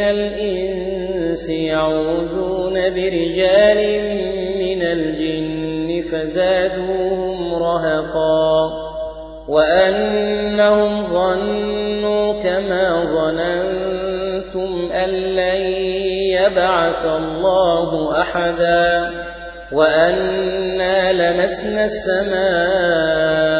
من الإنس يعوذون برجال من الجن فزادوهم رهقا وأنهم ظنوا كما ظننتم أن لن يبعث الله أحدا وأنا لمسنا السماء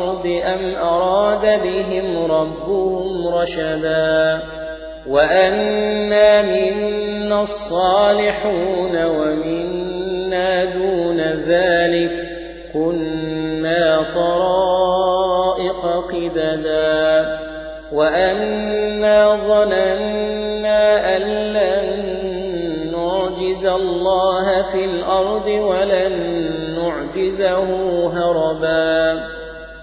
الأرض أم أراد بهم ربهم رشدا وأنا منا الصالحون ومنا دون ذلك كنا طرائق قددا وأنا ظننا أن لن نعجز الله في الأرض ولن نعجزه هربا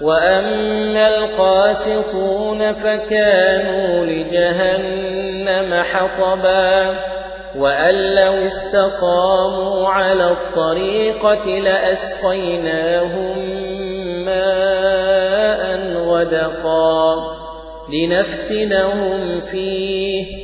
وأما القاسطون فكانوا لجهنم حطبا وأن لو استقاموا على الطريقة لأسقيناهم ماء غدقا لنفتنهم فيه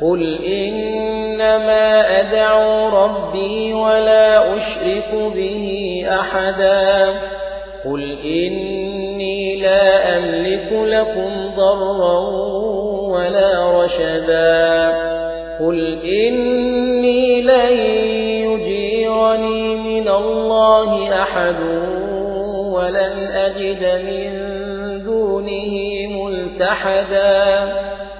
قل إنما أدعو ربي ولا أشرك به أحدا قل إني لا أملك لكم ضرا ولا رشدا قل إني لن يجيرني من الله أحد ولن أجد من دونه ملتحدا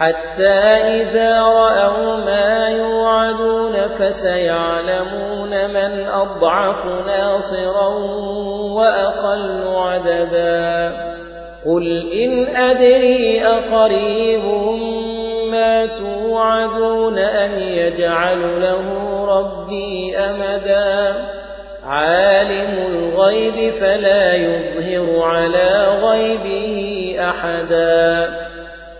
حتى إذا رأوا ما يوعدون فسيعلمون من أضعف ناصرا وأقل عددا. قل إن أدري أقريب ما توعدون أم يجعل له ربي أمدا. عالم الغيب فلا يظهر على غيبه أحدا.